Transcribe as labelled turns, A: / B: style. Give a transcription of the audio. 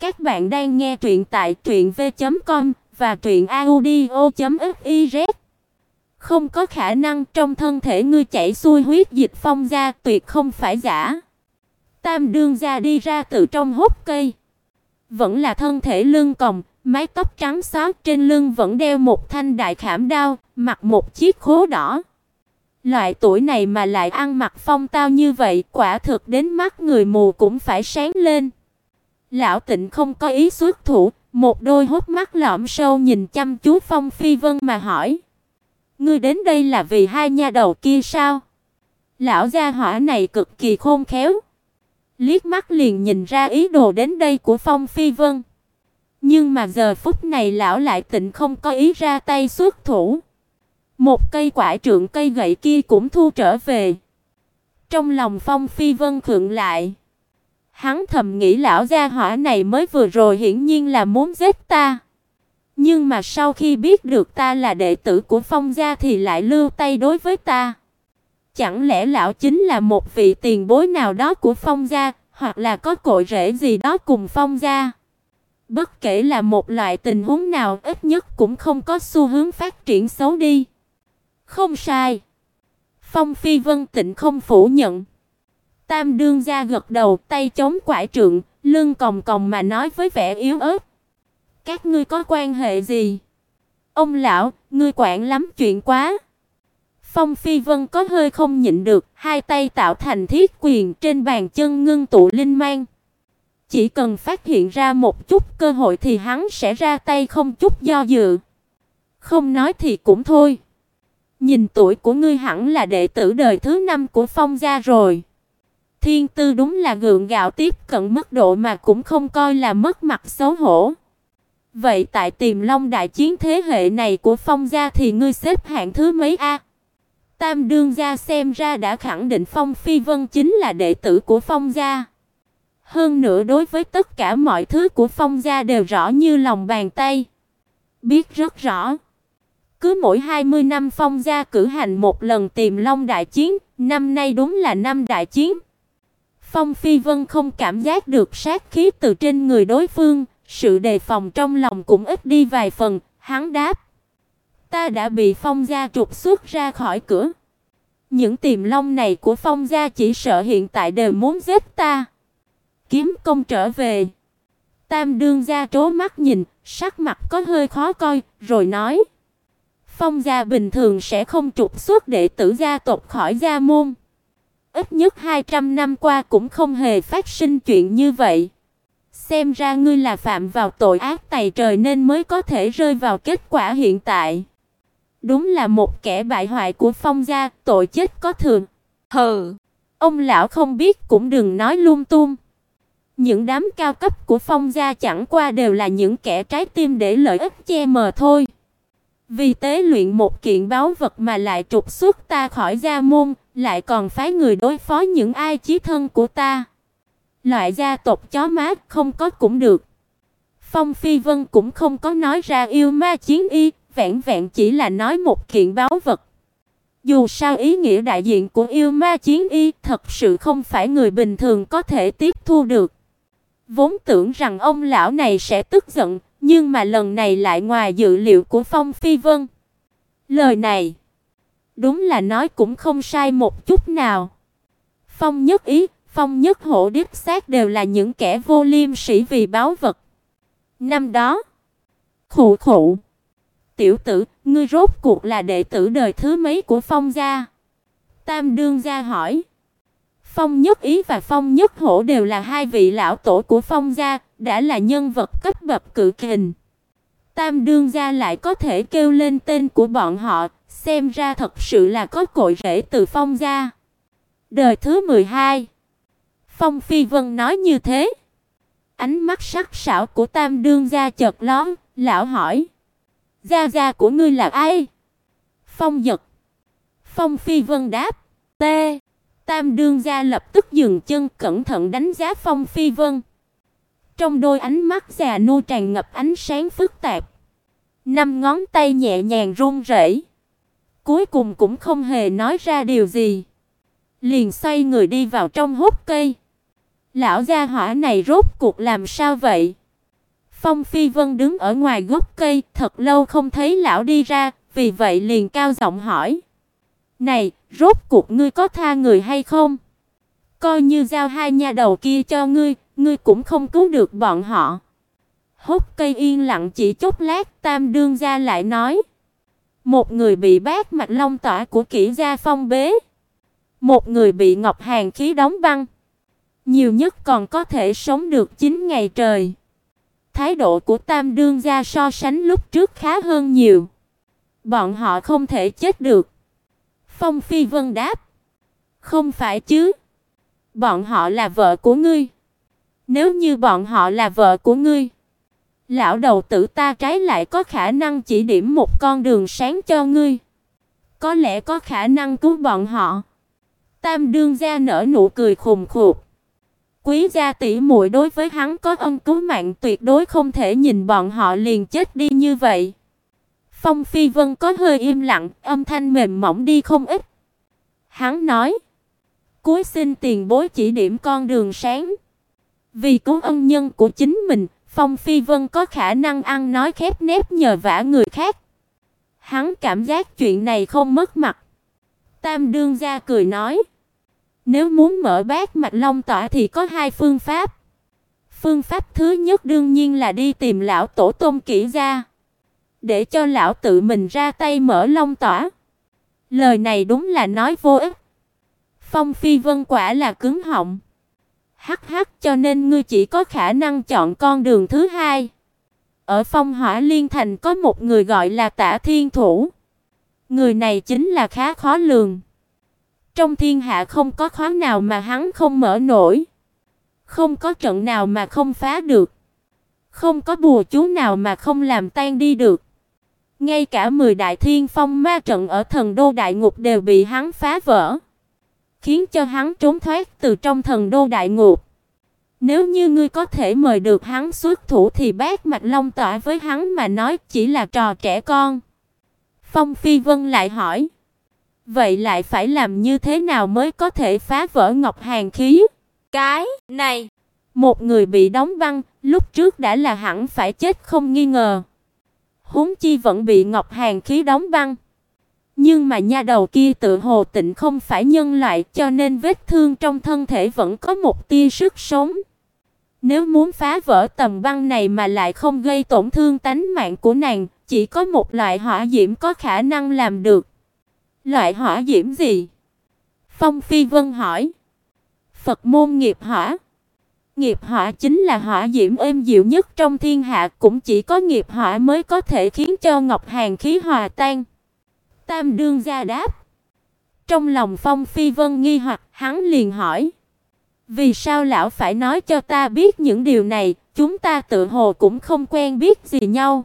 A: Các bạn đang nghe truyện tại truyệnv.com và truyệnaudio.fiz. Không có khả năng trong thân thể ngươi chảy xuôi huyết dịch phong gia, tuyệt không phải giả. Tam đương gia đi ra từ trong hốc cây, vẫn là thân thể lưng còng, mái tóc trắng xóa, trên lưng vẫn đeo một thanh đại khảm đao, mặc một chiếc khố đỏ. Loại tuổi này mà lại ăn mặc phong tao như vậy, quả thực đến mắt người mù cũng phải sáng lên. Lão Tịnh không có ý xuất thủ, một đôi hốc mắt lõm sâu nhìn chăm chú Phong Phi Vân mà hỏi: "Ngươi đến đây là vì hai nha đầu kia sao?" Lão gia hỏa này cực kỳ khôn khéo, liếc mắt liền nhìn ra ý đồ đến đây của Phong Phi Vân. Nhưng mà giờ phút này lão lại tịnh không có ý ra tay xuất thủ. Một cây quả trượng cây gậy kia cũng thu trở về. Trong lòng Phong Phi Vân khựng lại. Hắn thầm nghĩ lão gia hỏa này mới vừa rồi hiển nhiên là muốn giết ta. Nhưng mà sau khi biết được ta là đệ tử của Phong gia thì lại lưu tay đối với ta. Chẳng lẽ lão chính là một vị tiền bối nào đó của Phong gia, hoặc là có cội rễ gì đó cùng Phong gia? Bất kể là một loại tình huống nào, ít nhất cũng không có xu hướng phát triển xấu đi. Không sai. Phong Phi Vân Tịnh không phủ nhận. Tam đương gia gật đầu, tay chống quải trượng, lưng còng còng mà nói với vẻ yếu ớt. Các ngươi có quan hệ gì? Ông lão, ngươi quản lắm chuyện quá. Phong Phi Vân có hơi không nhịn được, hai tay tạo thành thiết quyền trên bàn chân ngưng tụ linh mang. Chỉ cần phát hiện ra một chút cơ hội thì hắn sẽ ra tay không chút do dự. Không nói thì cũng thôi. Nhìn tuổi của ngươi hẳn là đệ tử đời thứ năm của Phong gia rồi. Thiên Tư đúng là gượng gạo tiếp cận mức độ mà cũng không coi là mất mặt xấu hổ. Vậy tại Tiềm Long đại chiến thế hệ này của Phong gia thì ngươi xếp hạng thứ mấy a? Tam đương gia xem ra đã khẳng định Phong Phi Vân chính là đệ tử của Phong gia. Hơn nữa đối với tất cả mọi thứ của Phong gia đều rõ như lòng bàn tay. Biết rất rõ. Cứ mỗi 20 năm Phong gia cử hành một lần Tiềm Long đại chiến, năm nay đúng là năm đại chiến. Phong Phi Vân không cảm giác được sát khí từ trên người đối phương, sự đề phòng trong lòng cũng ít đi vài phần, hắn đáp: "Ta đã bị Phong gia trục xuất ra khỏi cửa. Những tiềm long này của Phong gia chỉ sợ hiện tại đều muốn giết ta." Kiếm công trở về. Tam đương gia trố mắt nhìn, sắc mặt có hơi khó coi, rồi nói: "Phong gia bình thường sẽ không trục xuất đệ tử gia tộc khỏi gia môn." Ít nhất 200 năm qua cũng không hề phát sinh chuyện như vậy. Xem ra ngươi là phạm vào tội ác tày trời nên mới có thể rơi vào kết quả hiện tại. Đúng là một kẻ bại hoại của Phong gia, tội chết có thường. Hừ, ông lão không biết cũng đừng nói lung tung. Những đám cao cấp của Phong gia chẳng qua đều là những kẻ trái tim để lợi ích che mờ thôi. Vì tế luyện một kiện báu vật mà lại trục xuất ta khỏi gia môn, lại còn phái người đối phó những ai chí thân của ta. Loại gia tộc chó má không có cũng được. Phong Phi Vân cũng không có nói ra yêu ma chiến y, vẹn vẹn chỉ là nói một kiện báo vật. Dù sao ý nghĩa đại diện của yêu ma chiến y thật sự không phải người bình thường có thể tiếp thu được. Vốn tưởng rằng ông lão này sẽ tức giận, nhưng mà lần này lại ngoài dự liệu của Phong Phi Vân. Lời này, đúng là nói cũng không sai một chút nào. Phong Nhất Ý, Phong Nhất Hổ đích xác đều là những kẻ vô liêm sỉ vì báo vật. Năm đó, khụ khụ, tiểu tử, ngươi rốt cuộc là đệ tử đời thứ mấy của Phong gia? Tam đương gia hỏi. Phong Nhất Ý và Phong Nhất Hổ đều là hai vị lão tổ của Phong gia, đã là nhân vật cấp bậc cự kình. Tam đương gia lại có thể kêu lên tên của bọn họ, xem ra thật sự là có cội rễ từ Phong gia. Đời thứ 12. Phong Phi Vân nói như thế. Ánh mắt sắc sảo của Tam đương gia chợt lóe, lão hỏi: "Gia gia của ngươi là ai?" Phong Dật. Phong Phi Vân đáp: "T." Tam đương gia lập tức dừng chân cẩn thận đánh giá Phong Phi Vân. Trong đôi ánh mắt già nua tràn ngập ánh sáng phức tạp. Năm ngón tay nhẹ nhàng run rẩy. Cuối cùng cũng không hề nói ra điều gì. Liền xoay người đi vào trong hốc cây. Lão gia hỏa này rốt cuộc làm sao vậy? Phong Phi Vân đứng ở ngoài gốc cây, thật lâu không thấy lão đi ra, vì vậy liền cao giọng hỏi: "Này, rốt cuộc ngươi có tha người hay không? Coi như giao hai nha đầu kia cho ngươi, ngươi cũng không cứu được bọn họ." hốt cây yên lặng chỉ chốc lát, Tam đương gia lại nói: "Một người bị bát mạch long tỏa của kỹ gia phong bế, một người bị ngọc hàn khí đóng băng, nhiều nhất còn có thể sống được 9 ngày trời." Thái độ của Tam đương gia so sánh lúc trước khá hơn nhiều. Bọn họ không thể chết được. Phong Phi Vân đáp: "Không phải chứ? Bọn họ là vợ của ngươi. Nếu như bọn họ là vợ của ngươi, lão đầu tử ta trái lại có khả năng chỉ điểm một con đường sáng cho ngươi. Có lẽ có khả năng cứu bọn họ." Tam đương gia nở nụ cười khùng khục. Quý gia tỷ muội đối với hắn có ân cứu mạng tuyệt đối không thể nhìn bọn họ liền chết đi như vậy. Phong Phi Vân có hơi im lặng, âm thanh mềm mỏng đi không ít. Hắn nói: "Cuối xin tiền bối chỉ điểm con đường sáng." Vì cứu ân nhân của chính mình, Phong Phi Vân có khả năng ăn nói khép nép nhờ vả người khác. Hắn cảm giác chuyện này không mất mặt. Tam đương gia cười nói: nếu muốn mở bát mạch long tỏa thì có hai phương pháp. Phương pháp thứ nhất đương nhiên là đi tìm lão tổ tôn kỹ gia, để cho lão tự mình ra tay mở long tỏa. Lời này đúng là nói vô ích. Phong Phi Vân quả là cứng họng. Hắc hắc cho nên ngươi chỉ có khả năng chọn con đường thứ hai. Ở Phong Hỏa Liên Thành có một người gọi là Tả Thiên Thủ. Người này chính là khá khó lường. Trong thiên hạ không có khóa nào mà hắn không mở nổi, không có trận nào mà không phá được, không có bùa chú nào mà không làm tan đi được. Ngay cả 10 đại thiên phong ma trận ở thần đô đại ngục đều bị hắn phá vỡ, khiến cho hắn trốn thoát từ trong thần đô đại ngục. Nếu như ngươi có thể mời được hắn xuất thủ thì bác Mạch Long tỏa với hắn mà nói chỉ là trò trẻ con. Phong Phi Vân lại hỏi: Vậy lại phải làm như thế nào mới có thể phá vỡ Ngọc Hàn khí?
B: Cái này,
A: một người bị đóng băng, lúc trước đã là hẳn phải chết không nghi ngờ. Huống chi vẫn bị Ngọc Hàn khí đóng băng. Nhưng mà nha đầu kia tự hồ tịnh không phải nhân loại, cho nên vết thương trong thân thể vẫn có một tia sức sống. Nếu muốn phá vỡ tầm băng này mà lại không gây tổn thương tánh mạng của nàng, chỉ có một loại hỏa diễm có khả năng làm được. Loại hỏa diễm gì? Phong Phi Vân hỏi. Phật môn nghiệp hỏa. Nghiệp hỏa chính là hỏa diễm êm dịu nhất trong thiên hạ, cũng chỉ có nghiệp hỏa mới có thể khiến cho ngọc hàn khí hòa tan. Tam đương gia đáp. Trong lòng Phong Phi Vân nghi hoặc, hắn liền hỏi: "Vì sao lão phải nói cho ta biết những điều này, chúng ta tự hồ cũng không quen biết gì nhau?"